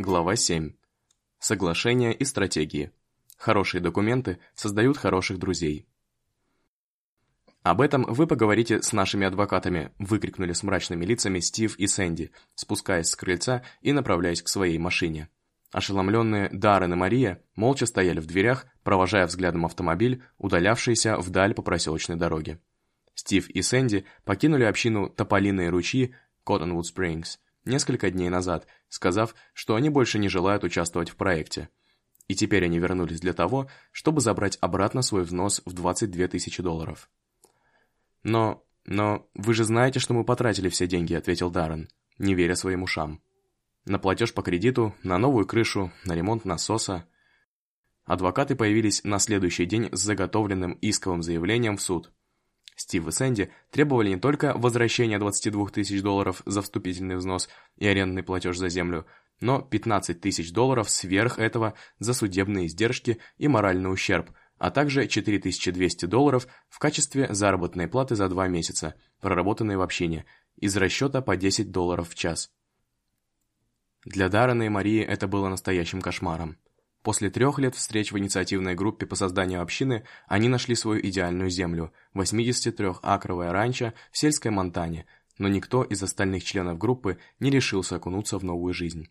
Глава 7. Соглашения и стратегии. Хорошие документы создают хороших друзей. «Об этом вы поговорите с нашими адвокатами», выкрикнули с мрачными лицами Стив и Сэнди, спускаясь с крыльца и направляясь к своей машине. Ошеломленные Даррен и Мария молча стояли в дверях, провожая взглядом автомобиль, удалявшийся вдаль по проселочной дороге. Стив и Сэнди покинули общину Тополиные ручьи Коттонвуд Спрингс несколько дней назад, сказав, что они больше не желают участвовать в проекте. И теперь они вернулись для того, чтобы забрать обратно свой взнос в 22 тысячи долларов. «Но... но... вы же знаете, что мы потратили все деньги», — ответил Даррен, не веря своим ушам. «На платеж по кредиту, на новую крышу, на ремонт насоса». Адвокаты появились на следующий день с заготовленным исковым заявлением в суд. Стив и Сэнди требовали не только возвращения 22 тысяч долларов за вступительный взнос и арендный платеж за землю, но 15 тысяч долларов сверх этого за судебные издержки и моральный ущерб, а также 4200 долларов в качестве заработной платы за два месяца, проработанные в общине, из расчета по 10 долларов в час. Для Даррена и Марии это было настоящим кошмаром. После трех лет встреч в инициативной группе по созданию общины они нашли свою идеальную землю – 83-акровое ранчо в сельской Монтане, но никто из остальных членов группы не решился окунуться в новую жизнь.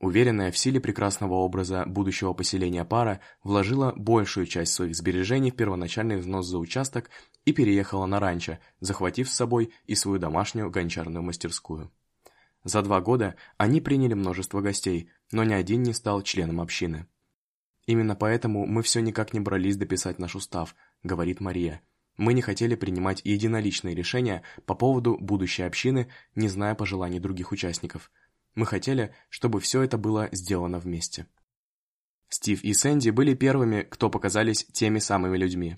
Уверенная в силе прекрасного образа будущего поселения пара вложила большую часть своих сбережений в первоначальный взнос за участок и переехала на ранчо, захватив с собой и свою домашнюю гончарную мастерскую. За два года они приняли множество гостей, но ни один не стал членом общины. «Именно поэтому мы все никак не брались дописать наш устав», — говорит Мария. «Мы не хотели принимать единоличные решения по поводу будущей общины, не зная пожеланий других участников. Мы хотели, чтобы все это было сделано вместе». Стив и Сэнди были первыми, кто показались теми самыми людьми.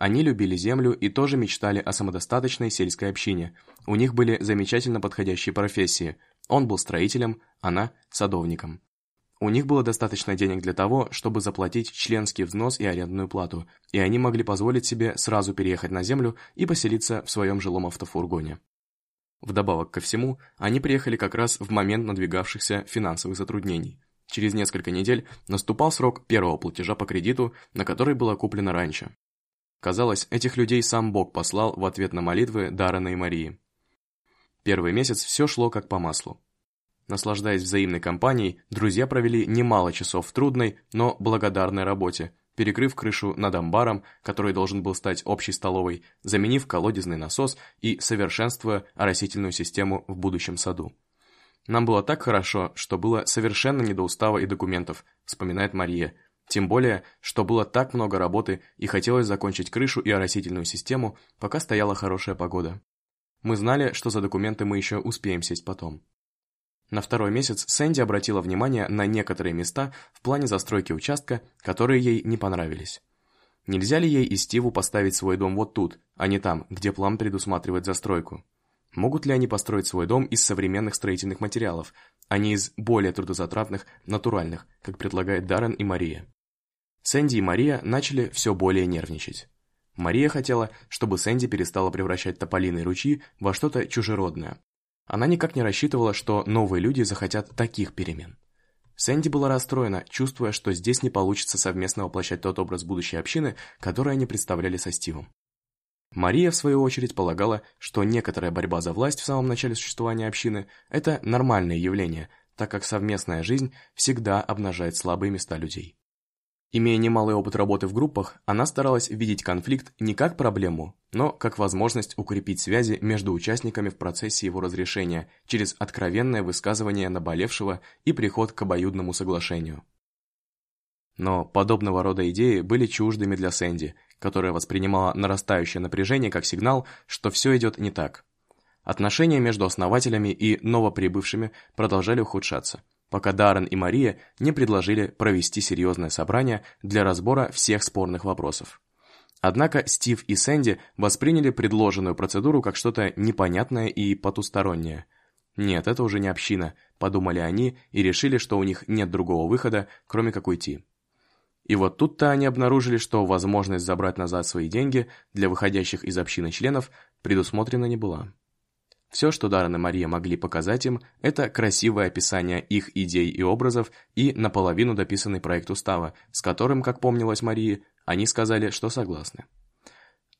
Они любили землю и тоже мечтали о самодостаточной сельской общине. У них были замечательно подходящие профессии. Он был строителем, она – садовником. У них было достаточно денег для того, чтобы заплатить членский взнос и арендную плату, и они могли позволить себе сразу переехать на землю и поселиться в своем жилом автофургоне. Вдобавок ко всему, они приехали как раз в момент надвигавшихся финансовых затруднений. Через несколько недель наступал срок первого платежа по кредиту, на который было куплено раньше. Казалось, этих людей сам Бог послал в ответ на молитвы Даррена и Марии. Первый месяц все шло как по маслу. Наслаждаясь взаимной компанией, друзья провели немало часов в трудной, но благодарной работе, перекрыв крышу над амбаром, который должен был стать общей столовой, заменив колодезный насос и совершенствуя оросительную систему в будущем саду. «Нам было так хорошо, что было совершенно не до устава и документов», вспоминает Мария, тем более, что было так много работы и хотелось закончить крышу и оросительную систему, пока стояла хорошая погода. Мы знали, что за документы мы еще успеем сесть потом. На второй месяц Сэнди обратила внимание на некоторые места в плане застройки участка, которые ей не понравились. Нельзя ли ей и Стиву поставить свой дом вот тут, а не там, где план предусматривает застройку? Могут ли они построить свой дом из современных строительных материалов, а не из более трудозатратных, натуральных, как предлагает Даррен и Мария? Сэнди и Мария начали все более нервничать. Мария хотела, чтобы Сэнди перестала превращать тополиные ручьи во что-то чужеродное. Она никак не рассчитывала, что новые люди захотят таких перемен. Сэнди была расстроена, чувствуя, что здесь не получится совместно воплощать тот образ будущей общины, который они представляли со Стивом. Мария, в свою очередь, полагала, что некоторая борьба за власть в самом начале существования общины – это нормальное явление, так как совместная жизнь всегда обнажает слабые места людей. Имея немалый опыт работы в группах, она старалась видеть конфликт не как проблему, но как возможность укрепить связи между участниками в процессе его разрешения через откровенное высказывание наболевшего и приход к обоюдному соглашению. Но подобного рода идеи были чуждыми для Сэнди, которая воспринимала нарастающее напряжение как сигнал, что все идет не так. Отношения между основателями и новоприбывшими продолжали ухудшаться пока Даррен и Мария не предложили провести серьезное собрание для разбора всех спорных вопросов. Однако Стив и Сэнди восприняли предложенную процедуру как что-то непонятное и потустороннее. «Нет, это уже не община», – подумали они и решили, что у них нет другого выхода, кроме как уйти. И вот тут-то они обнаружили, что возможность забрать назад свои деньги для выходящих из общины членов предусмотрена не была. Все, что Даррен и Мария могли показать им, это красивое описание их идей и образов и наполовину дописанный проект устава, с которым, как помнилось Марии, они сказали, что согласны.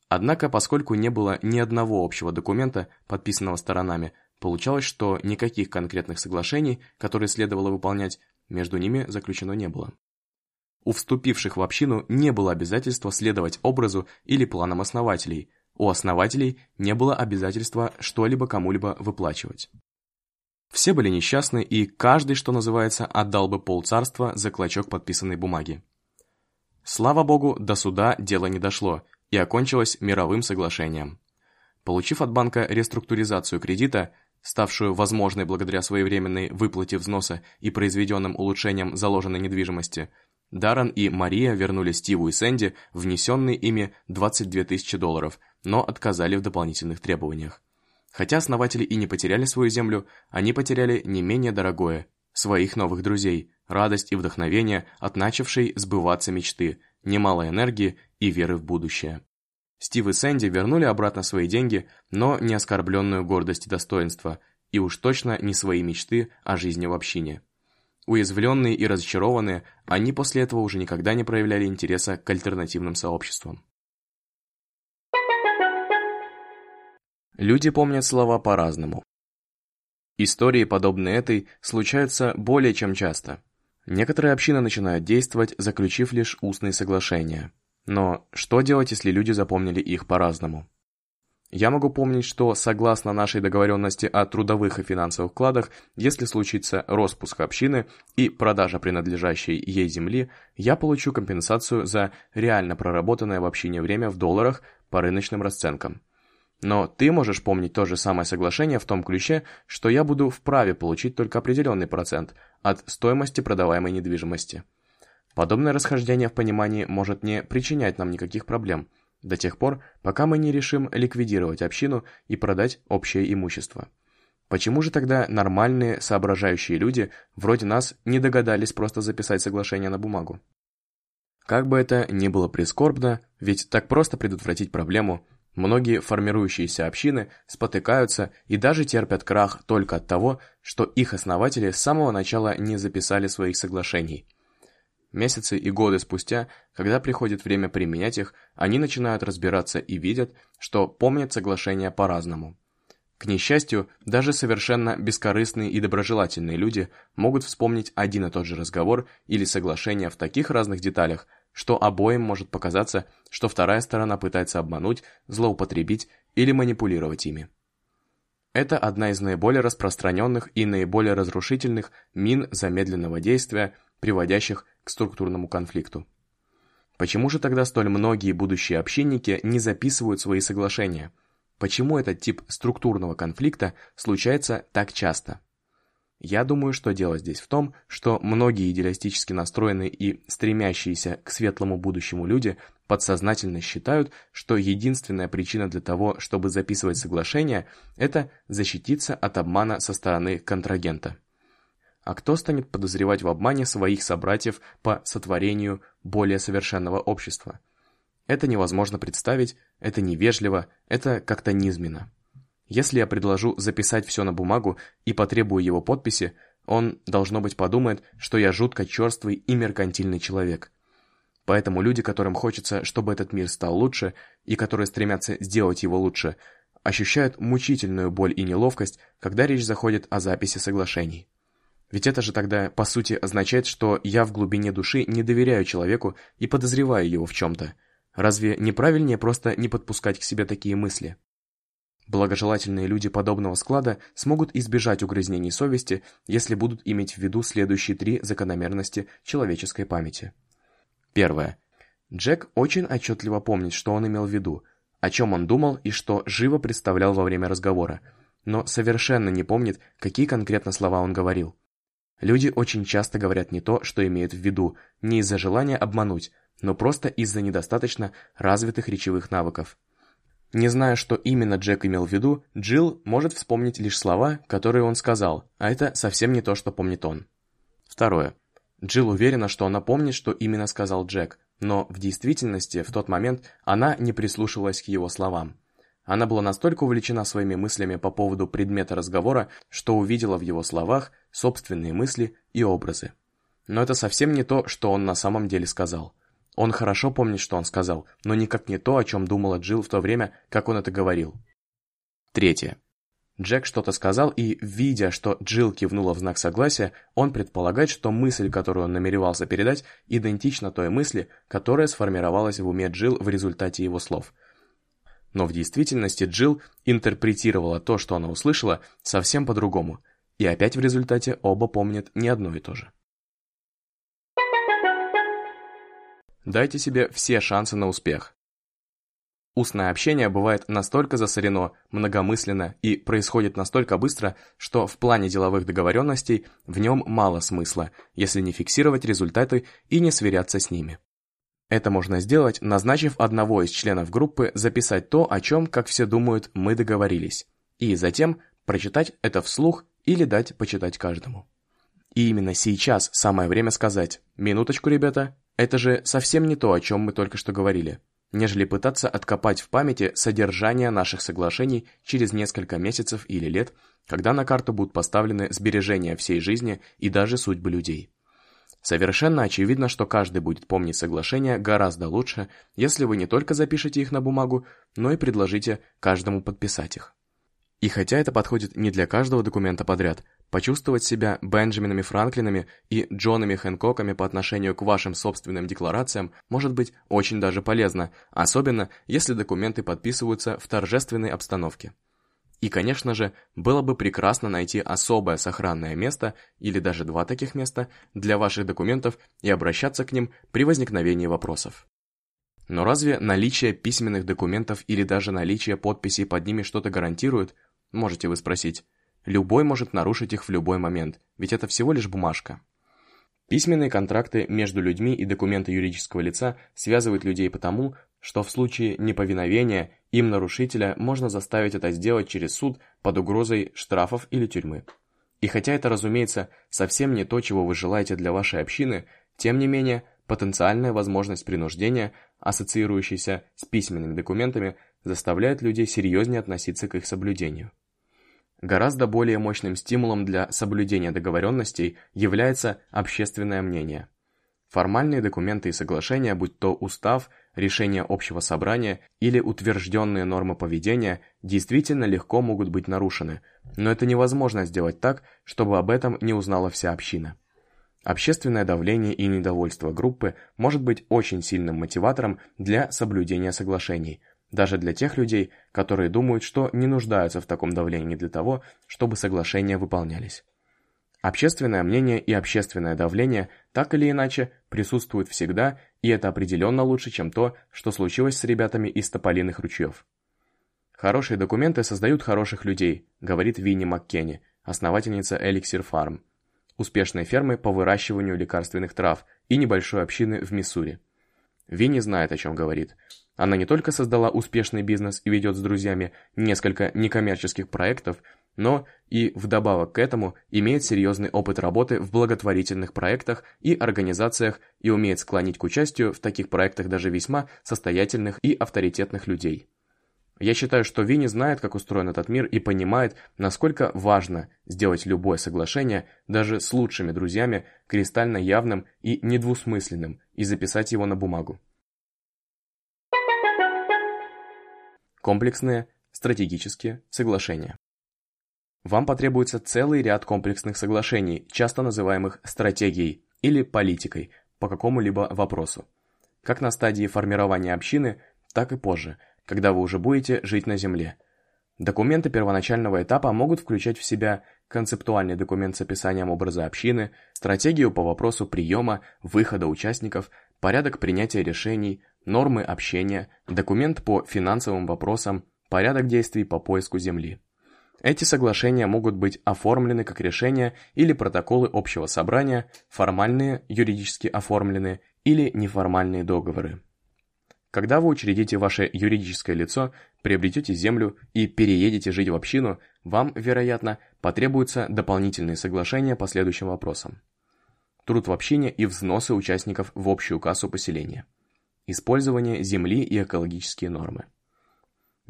Однако, поскольку не было ни одного общего документа, подписанного сторонами, получалось, что никаких конкретных соглашений, которые следовало выполнять, между ними заключено не было. У вступивших в общину не было обязательства следовать образу или планам основателей – у основателей не было обязательства что-либо кому-либо выплачивать. Все были несчастны, и каждый, что называется, отдал бы полцарства за клочок подписанной бумаги. Слава богу, до суда дело не дошло и окончилось мировым соглашением. Получив от банка реструктуризацию кредита, ставшую возможной благодаря своевременной выплате взноса и произведенным улучшениям заложенной недвижимости, Даррен и Мария вернули Стиву и Сэнди внесенные ими 22 тысячи долларов, но отказали в дополнительных требованиях. Хотя основатели и не потеряли свою землю, они потеряли не менее дорогое – своих новых друзей, радость и вдохновение от начавшей сбываться мечты, немало энергии и веры в будущее. Стив и Сэнди вернули обратно свои деньги, но не оскорбленную гордость и достоинство, и уж точно не свои мечты о жизни в общине. Уязвленные и разочарованные, они после этого уже никогда не проявляли интереса к альтернативным сообществам. Люди помнят слова по-разному. Истории, подобные этой, случаются более чем часто. Некоторые общины начинают действовать, заключив лишь устные соглашения. Но что делать, если люди запомнили их по-разному? Я могу помнить, что согласно нашей договоренности о трудовых и финансовых вкладах, если случится распуск общины и продажа принадлежащей ей земли, я получу компенсацию за реально проработанное в общине время в долларах по рыночным расценкам. Но ты можешь помнить то же самое соглашение в том ключе, что я буду вправе получить только определенный процент от стоимости продаваемой недвижимости. Подобное расхождение в понимании может не причинять нам никаких проблем – до тех пор, пока мы не решим ликвидировать общину и продать общее имущество. Почему же тогда нормальные, соображающие люди, вроде нас, не догадались просто записать соглашение на бумагу? Как бы это ни было прискорбно, ведь так просто предотвратить проблему, многие формирующиеся общины спотыкаются и даже терпят крах только от того, что их основатели с самого начала не записали своих соглашений – Месяцы и годы спустя, когда приходит время применять их, они начинают разбираться и видят, что помнят соглашения по-разному. К несчастью, даже совершенно бескорыстные и доброжелательные люди могут вспомнить один и тот же разговор или соглашение в таких разных деталях, что обоим может показаться, что вторая сторона пытается обмануть, злоупотребить или манипулировать ими. Это одна из наиболее распространенных и наиболее разрушительных мин замедленного действия, приводящих структурному конфликту. Почему же тогда столь многие будущие общинники не записывают свои соглашения? Почему этот тип структурного конфликта случается так часто? Я думаю, что дело здесь в том, что многие идеалистически настроенные и стремящиеся к светлому будущему люди подсознательно считают, что единственная причина для того, чтобы записывать соглашения, это защититься от обмана со стороны контрагента. А кто станет подозревать в обмане своих собратьев по сотворению более совершенного общества? Это невозможно представить, это невежливо, это как-то низменно. Если я предложу записать все на бумагу и потребую его подписи, он, должно быть, подумает, что я жутко черствый и меркантильный человек. Поэтому люди, которым хочется, чтобы этот мир стал лучше, и которые стремятся сделать его лучше, ощущают мучительную боль и неловкость, когда речь заходит о записи соглашений. Ведь это же тогда, по сути, означает, что я в глубине души не доверяю человеку и подозреваю его в чем-то. Разве неправильнее просто не подпускать к себе такие мысли? Благожелательные люди подобного склада смогут избежать угрызнений совести, если будут иметь в виду следующие три закономерности человеческой памяти. Первое. Джек очень отчетливо помнит, что он имел в виду, о чем он думал и что живо представлял во время разговора, но совершенно не помнит, какие конкретно слова он говорил. Люди очень часто говорят не то, что имеют в виду, не из-за желания обмануть, но просто из-за недостаточно развитых речевых навыков. Не зная, что именно Джек имел в виду, Джилл может вспомнить лишь слова, которые он сказал, а это совсем не то, что помнит он. Второе. Джилл уверена, что она помнит, что именно сказал Джек, но в действительности в тот момент она не прислушивалась к его словам. Она была настолько увлечена своими мыслями по поводу предмета разговора, что увидела в его словах собственные мысли и образы. Но это совсем не то, что он на самом деле сказал. Он хорошо помнит, что он сказал, но никак не то, о чем думала Джилл в то время, как он это говорил. Третье. Джек что-то сказал, и, видя, что Джилл кивнула в знак согласия, он предполагает, что мысль, которую он намеревался передать, идентична той мысли, которая сформировалась в уме Джилл в результате его слов – но в действительности Джилл интерпретировала то, что она услышала, совсем по-другому, и опять в результате оба помнят не одно и то же. Дайте себе все шансы на успех. Устное общение бывает настолько засорено, многомысленно и происходит настолько быстро, что в плане деловых договоренностей в нем мало смысла, если не фиксировать результаты и не сверяться с ними. Это можно сделать, назначив одного из членов группы записать то, о чем, как все думают, мы договорились, и затем прочитать это вслух или дать почитать каждому. И именно сейчас самое время сказать «Минуточку, ребята, это же совсем не то, о чем мы только что говорили», нежели пытаться откопать в памяти содержание наших соглашений через несколько месяцев или лет, когда на карту будут поставлены сбережения всей жизни и даже судьбы людей. Совершенно очевидно, что каждый будет помнить соглашения гораздо лучше, если вы не только запишете их на бумагу, но и предложите каждому подписать их. И хотя это подходит не для каждого документа подряд, почувствовать себя Бенджаминами Франклинами и Джонами Хэнкоками по отношению к вашим собственным декларациям может быть очень даже полезно, особенно если документы подписываются в торжественной обстановке. И, конечно же, было бы прекрасно найти особое сохранное место или даже два таких места для ваших документов и обращаться к ним при возникновении вопросов. Но разве наличие письменных документов или даже наличие подписей под ними что-то гарантирует? Можете вы спросить. Любой может нарушить их в любой момент, ведь это всего лишь бумажка. Письменные контракты между людьми и документы юридического лица связывают людей потому, что в случае неповиновения им нарушителя можно заставить это сделать через суд под угрозой штрафов или тюрьмы. И хотя это, разумеется, совсем не то, чего вы желаете для вашей общины, тем не менее, потенциальная возможность принуждения, ассоциирующаяся с письменными документами, заставляет людей серьезнее относиться к их соблюдению. Гораздо более мощным стимулом для соблюдения договоренностей является общественное мнение – Формальные документы и соглашения, будь то устав, решение общего собрания или утвержденные нормы поведения, действительно легко могут быть нарушены, но это невозможно сделать так, чтобы об этом не узнала вся община. Общественное давление и недовольство группы может быть очень сильным мотиватором для соблюдения соглашений, даже для тех людей, которые думают, что не нуждаются в таком давлении для того, чтобы соглашения выполнялись. Общественное мнение и общественное давление так или иначе присутствуют всегда, и это определенно лучше, чем то, что случилось с ребятами из Тополиных ручьев. «Хорошие документы создают хороших людей», говорит Винни Маккенни, основательница Elixir Farm, успешной фермы по выращиванию лекарственных трав и небольшой общины в Миссури. Винни знает, о чем говорит. Она не только создала успешный бизнес и ведет с друзьями несколько некоммерческих проектов, но и вдобавок к этому имеет серьезный опыт работы в благотворительных проектах и организациях и умеет склонить к участию в таких проектах даже весьма состоятельных и авторитетных людей. Я считаю, что Винни знает, как устроен этот мир и понимает, насколько важно сделать любое соглашение, даже с лучшими друзьями, кристально явным и недвусмысленным, и записать его на бумагу. Комплексные стратегические соглашения. Вам потребуется целый ряд комплексных соглашений, часто называемых стратегией или политикой по какому-либо вопросу. Как на стадии формирования общины, так и позже, когда вы уже будете жить на Земле. Документы первоначального этапа могут включать в себя концептуальный документ с описанием образа общины, стратегию по вопросу приема, выхода участников, порядок принятия решений, нормы общения, документ по финансовым вопросам, порядок действий по поиску Земли. Эти соглашения могут быть оформлены как решения или протоколы общего собрания, формальные, юридически оформленные или неформальные договоры. Когда вы учредите ваше юридическое лицо, приобретете землю и переедете жить в общину, вам, вероятно, потребуются дополнительные соглашения по следующим вопросам. Труд в общине и взносы участников в общую кассу поселения. Использование земли и экологические нормы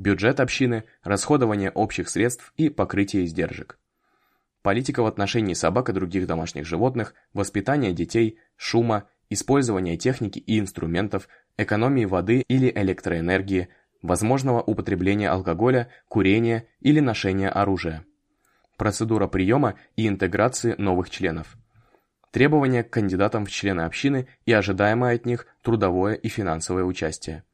бюджет общины, расходование общих средств и покрытие издержек. Политика в отношении собак и других домашних животных, воспитание детей, шума, использование техники и инструментов, экономии воды или электроэнергии, возможного употребления алкоголя, курения или ношения оружия. Процедура приема и интеграции новых членов. Требования к кандидатам в члены общины и ожидаемое от них трудовое и финансовое участие.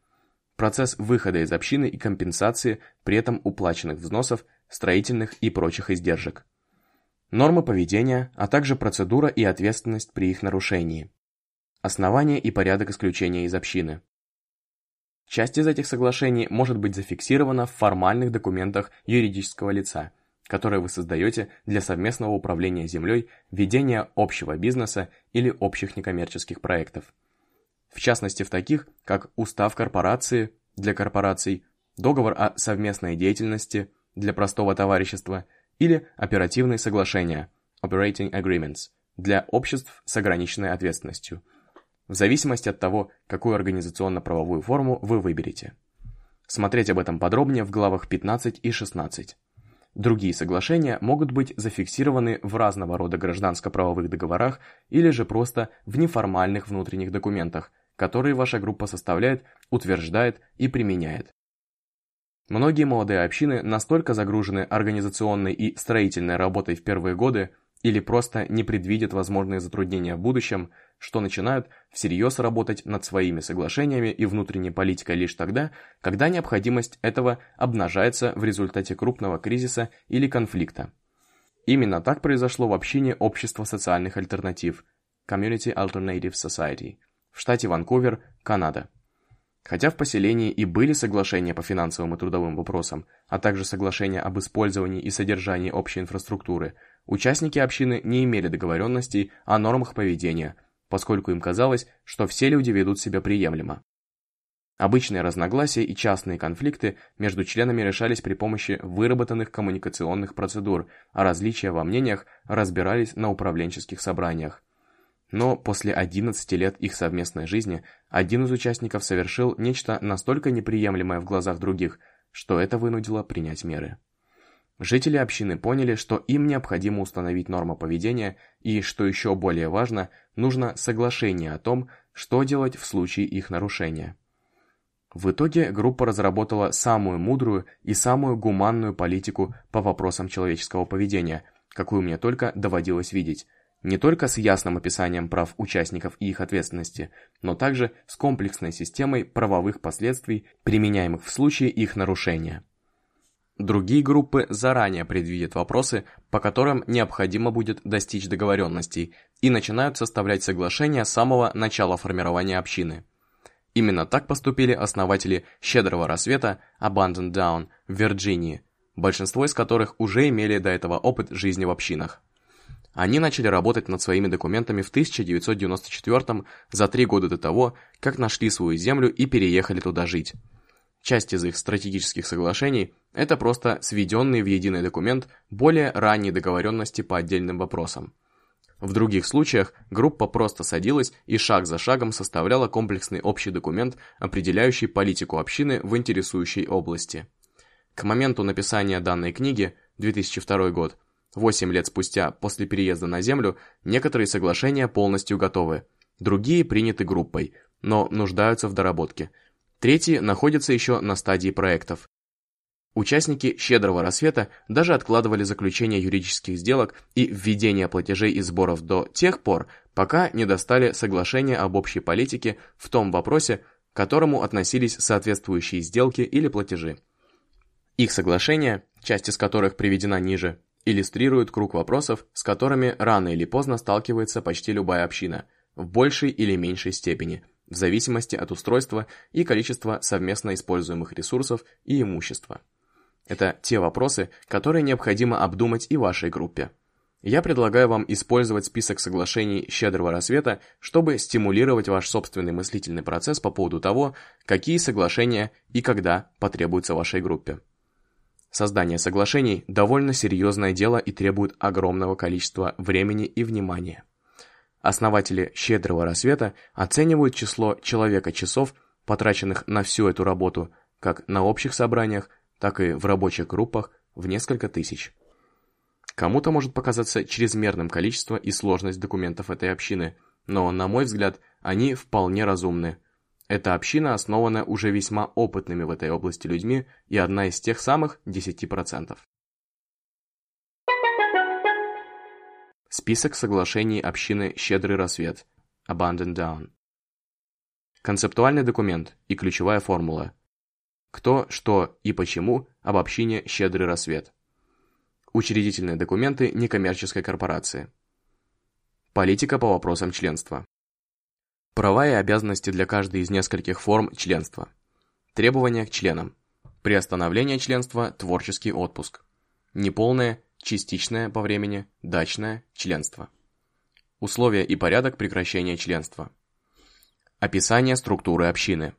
Процесс выхода из общины и компенсации при этом уплаченных взносов, строительных и прочих издержек. Нормы поведения, а также процедура и ответственность при их нарушении. Основания и порядок исключения из общины. Часть из этих соглашений может быть зафиксирована в формальных документах юридического лица, которые вы создаете для совместного управления землей, ведения общего бизнеса или общих некоммерческих проектов. В частности, в таких, как устав корпорации для корпораций, договор о совместной деятельности для простого товарищества или оперативные соглашения Operating Agreements для обществ с ограниченной ответственностью – в зависимости от того, какую организационно-правовую форму вы выберете. Смотреть об этом подробнее в главах 15 и 16. Другие соглашения могут быть зафиксированы в разного рода гражданско-правовых договорах или же просто в неформальных внутренних документах, которые ваша группа составляет, утверждает и применяет. Многие молодые общины настолько загружены организационной и строительной работой в первые годы или просто не предвидят возможные затруднения в будущем – что начинают всерьез работать над своими соглашениями и внутренней политикой лишь тогда, когда необходимость этого обнажается в результате крупного кризиса или конфликта. Именно так произошло в общине Общества социальных альтернатив Community Alternative Society в штате Ванкувер, Канада. Хотя в поселении и были соглашения по финансовым и трудовым вопросам, а также соглашения об использовании и содержании общей инфраструктуры, участники общины не имели договоренностей о нормах поведения – поскольку им казалось, что все люди ведут себя приемлемо. Обычные разногласия и частные конфликты между членами решались при помощи выработанных коммуникационных процедур, а различия во мнениях разбирались на управленческих собраниях. Но после 11 лет их совместной жизни один из участников совершил нечто настолько неприемлемое в глазах других, что это вынудило принять меры. Жители общины поняли, что им необходимо установить норму поведения и, что еще более важно, нужно соглашение о том, что делать в случае их нарушения. В итоге группа разработала самую мудрую и самую гуманную политику по вопросам человеческого поведения, какую мне только доводилось видеть, не только с ясным описанием прав участников и их ответственности, но также с комплексной системой правовых последствий, применяемых в случае их нарушения. Другие группы заранее предвидят вопросы, по которым необходимо будет достичь договоренностей, и начинают составлять соглашения с самого начала формирования общины. Именно так поступили основатели «Щедрого рассвета» Abandon Down в Вирджинии, большинство из которых уже имели до этого опыт жизни в общинах. Они начали работать над своими документами в 1994 за три года до того, как нашли свою землю и переехали туда жить. Часть из их стратегических соглашений – это просто сведенные в единый документ более ранние договоренности по отдельным вопросам. В других случаях группа просто садилась и шаг за шагом составляла комплексный общий документ, определяющий политику общины в интересующей области. К моменту написания данной книги, 2002 год, 8 лет спустя после переезда на Землю, некоторые соглашения полностью готовы, другие приняты группой, но нуждаются в доработке – Третьи находятся еще на стадии проектов. Участники «Щедрого рассвета» даже откладывали заключение юридических сделок и введение платежей и сборов до тех пор, пока не достали соглашения об общей политике в том вопросе, к которому относились соответствующие сделки или платежи. Их соглашения, часть из которых приведена ниже, иллюстрируют круг вопросов, с которыми рано или поздно сталкивается почти любая община, в большей или меньшей степени – в зависимости от устройства и количества совместно используемых ресурсов и имущества. Это те вопросы, которые необходимо обдумать и вашей группе. Я предлагаю вам использовать список соглашений «Щедрого рассвета», чтобы стимулировать ваш собственный мыслительный процесс по поводу того, какие соглашения и когда потребуются вашей группе. Создание соглашений – довольно серьезное дело и требует огромного количества времени и внимания. Основатели «Щедрого рассвета» оценивают число человека-часов, потраченных на всю эту работу, как на общих собраниях, так и в рабочих группах в несколько тысяч. Кому-то может показаться чрезмерным количество и сложность документов этой общины, но, на мой взгляд, они вполне разумны. Эта община основана уже весьма опытными в этой области людьми и одна из тех самых 10%. Список соглашений общины «Щедрый рассвет» Abandon Down. Концептуальный документ и ключевая формула. Кто, что и почему об общине «Щедрый рассвет». Учредительные документы некоммерческой корпорации. Политика по вопросам членства. Права и обязанности для каждой из нескольких форм членства. Требования к членам. Приостановление членства – творческий отпуск. Неполное, частичное по времени, дачное членство. Условия и порядок прекращения членства. Описание структуры общины.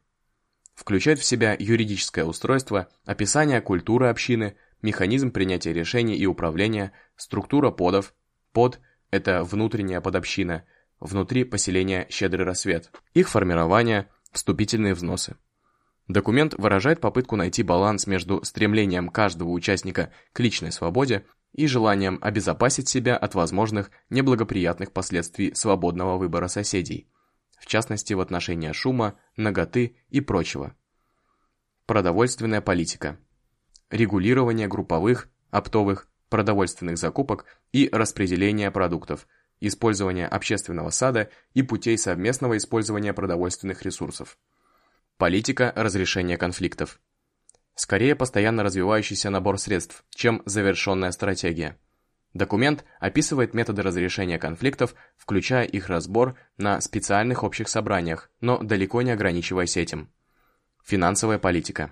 Включает в себя юридическое устройство, описание культуры общины, механизм принятия решений и управления, структура подов, под – это внутренняя подобщина – внутри поселения «Щедрый рассвет», их формирование, вступительные взносы. Документ выражает попытку найти баланс между стремлением каждого участника к личной свободе и желанием обезопасить себя от возможных неблагоприятных последствий свободного выбора соседей, в частности в отношении шума, наготы и прочего. Продовольственная политика. Регулирование групповых, оптовых, продовольственных закупок и распределение продуктов – использования общественного сада и путей совместного использования продовольственных ресурсов. Политика разрешения конфликтов. Скорее постоянно развивающийся набор средств, чем завершенная стратегия. Документ описывает методы разрешения конфликтов, включая их разбор на специальных общих собраниях, но далеко не ограничиваясь этим. Финансовая политика.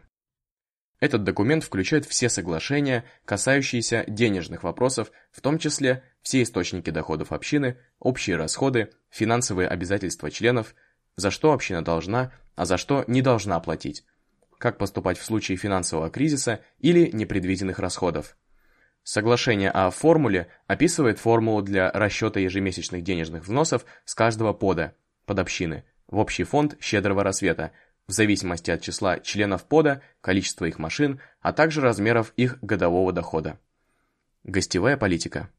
Этот документ включает все соглашения, касающиеся денежных вопросов, в том числе все источники доходов общины, общие расходы, финансовые обязательства членов, за что община должна, а за что не должна платить, как поступать в случае финансового кризиса или непредвиденных расходов. Соглашение о формуле описывает формулу для расчета ежемесячных денежных взносов с каждого пода, под общины, в общий фонд щедрого рассвета – в зависимости от числа членов пода, количества их машин, а также размеров их годового дохода. Гостевая политика.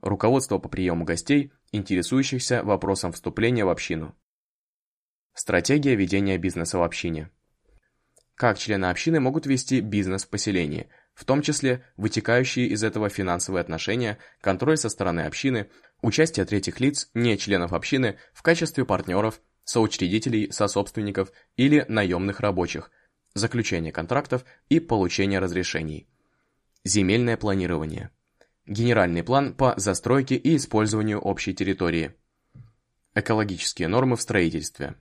Руководство по приему гостей, интересующихся вопросом вступления в общину. Стратегия ведения бизнеса в общине. Как члены общины могут вести бизнес в поселении, в том числе вытекающие из этого финансовые отношения, контроль со стороны общины, участие третьих лиц, не членов общины, в качестве партнеров, соучредителей, сособственников или наемных рабочих, заключение контрактов и получение разрешений. Земельное планирование. Генеральный план по застройке и использованию общей территории. Экологические нормы в строительстве.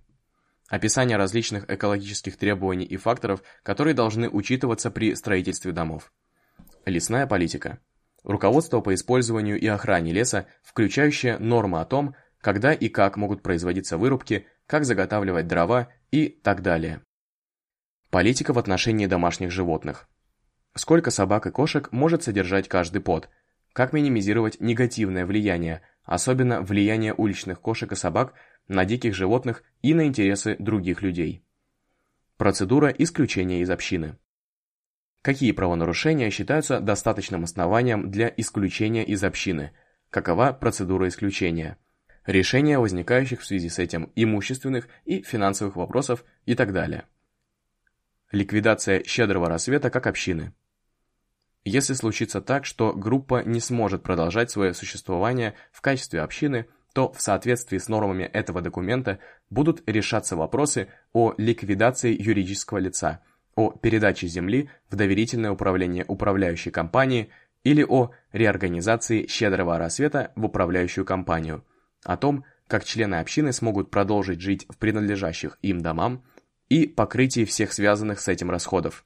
Описание различных экологических требований и факторов, которые должны учитываться при строительстве домов. Лесная политика. Руководство по использованию и охране леса, включающее нормы о том, когда и как могут производиться вырубки, как заготавливать дрова и так далее. Политика в отношении домашних животных. Сколько собак и кошек может содержать каждый под? Как минимизировать негативное влияние, особенно влияние уличных кошек и собак на диких животных и на интересы других людей? Процедура исключения из общины. Какие правонарушения считаются достаточным основанием для исключения из общины? Какова процедура исключения? Решения возникающих в связи с этим имущественных и финансовых вопросов и так далее. Ликвидация щедрого рассвета как общины. Если случится так, что группа не сможет продолжать свое существование в качестве общины, то в соответствии с нормами этого документа будут решаться вопросы о ликвидации юридического лица, о передаче земли в доверительное управление управляющей компании или о реорганизации щедрого рассвета в управляющую компанию – о том, как члены общины смогут продолжить жить в принадлежащих им домам и покрытии всех связанных с этим расходов.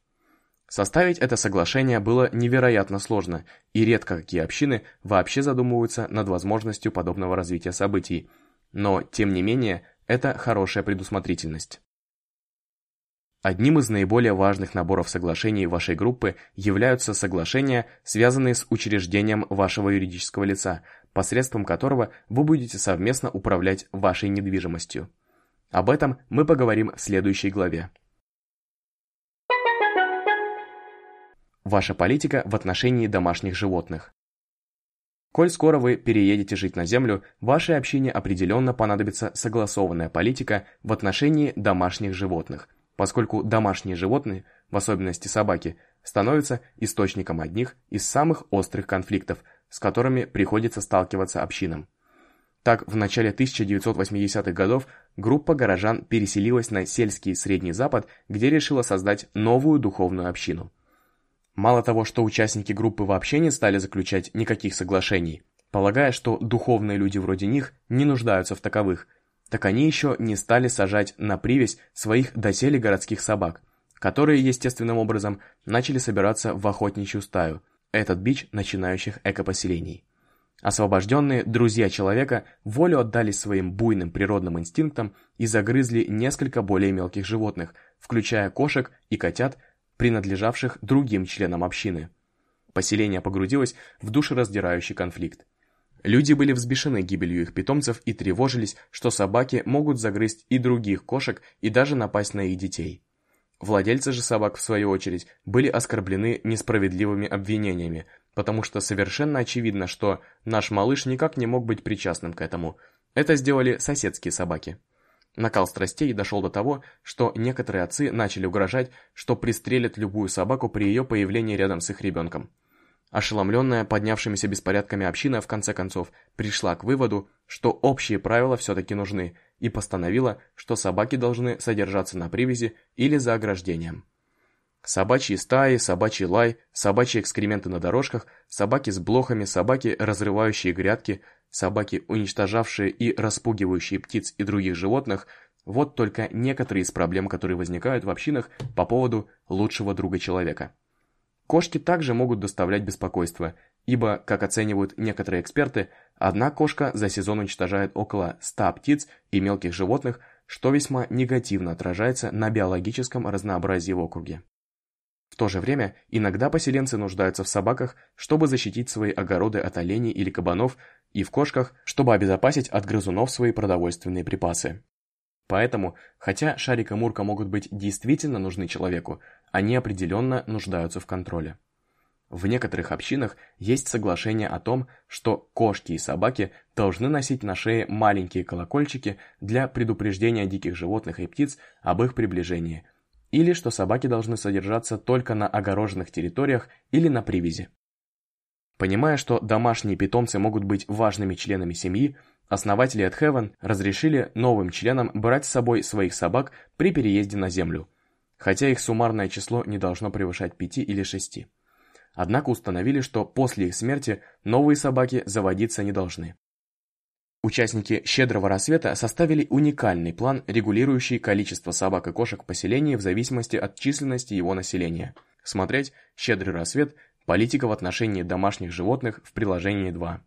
Составить это соглашение было невероятно сложно, и редко какие общины вообще задумываются над возможностью подобного развития событий, но, тем не менее, это хорошая предусмотрительность. Одним из наиболее важных наборов соглашений вашей группы являются соглашения, связанные с учреждением вашего юридического лица, посредством которого вы будете совместно управлять вашей недвижимостью. Об этом мы поговорим в следующей главе. Ваша политика в отношении домашних животных. Коль скоро вы переедете жить на землю, вашей общине определенно понадобится согласованная политика в отношении домашних животных, поскольку домашние животные, в особенности собаки, становятся источником одних из самых острых конфликтов, с которыми приходится сталкиваться общинам. Так, в начале 1980-х годов группа горожан переселилась на сельский Средний Запад, где решила создать новую духовную общину. Мало того, что участники группы вообще не стали заключать никаких соглашений, полагая, что духовные люди вроде них не нуждаются в таковых, так они еще не стали сажать на привязь своих доселе городских собак, которые естественным образом начали собираться в охотничью стаю, этот бич начинающих экопоселений. Освобожденные друзья человека волю отдали своим буйным природным инстинктам и загрызли несколько более мелких животных, включая кошек и котят, принадлежавших другим членам общины. Поселение погрузилось в душераздирающий конфликт. Люди были взбешены гибелью их питомцев и тревожились, что собаки могут загрызть и других кошек и даже напасть на их детей. Владельцы же собак, в свою очередь, были оскорблены несправедливыми обвинениями, потому что совершенно очевидно, что наш малыш никак не мог быть причастным к этому. Это сделали соседские собаки. Накал страстей дошел до того, что некоторые отцы начали угрожать, что пристрелят любую собаку при ее появлении рядом с их ребенком. Ошеломленная поднявшимися беспорядками община, в конце концов, пришла к выводу, что общие правила все-таки нужны, и постановила, что собаки должны содержаться на привязи или за ограждением. Собачьи стаи, собачий лай, собачьи экскременты на дорожках, собаки с блохами, собаки, разрывающие грядки, собаки, уничтожавшие и распугивающие птиц и других животных – вот только некоторые из проблем, которые возникают в общинах по поводу лучшего друга человека. Кошки также могут доставлять беспокойство, ибо, как оценивают некоторые эксперты, одна кошка за сезон уничтожает около 100 птиц и мелких животных, что весьма негативно отражается на биологическом разнообразии в округе. В то же время иногда поселенцы нуждаются в собаках, чтобы защитить свои огороды от оленей или кабанов, и в кошках, чтобы обезопасить от грызунов свои продовольственные припасы. Поэтому, хотя Шарик и Мурка могут быть действительно нужны человеку, они определенно нуждаются в контроле. В некоторых общинах есть соглашение о том, что кошки и собаки должны носить на шее маленькие колокольчики для предупреждения диких животных и птиц об их приближении, или что собаки должны содержаться только на огороженных территориях или на привязи. Понимая, что домашние питомцы могут быть важными членами семьи, основатели Heaven разрешили новым членам брать с собой своих собак при переезде на Землю, хотя их суммарное число не должно превышать 5 или 6. Однако установили, что после их смерти новые собаки заводиться не должны. Участники «Щедрого рассвета» составили уникальный план, регулирующий количество собак и кошек в поселении в зависимости от численности его населения. Смотреть «Щедрый рассвет. Политика в отношении домашних животных» в приложении 2.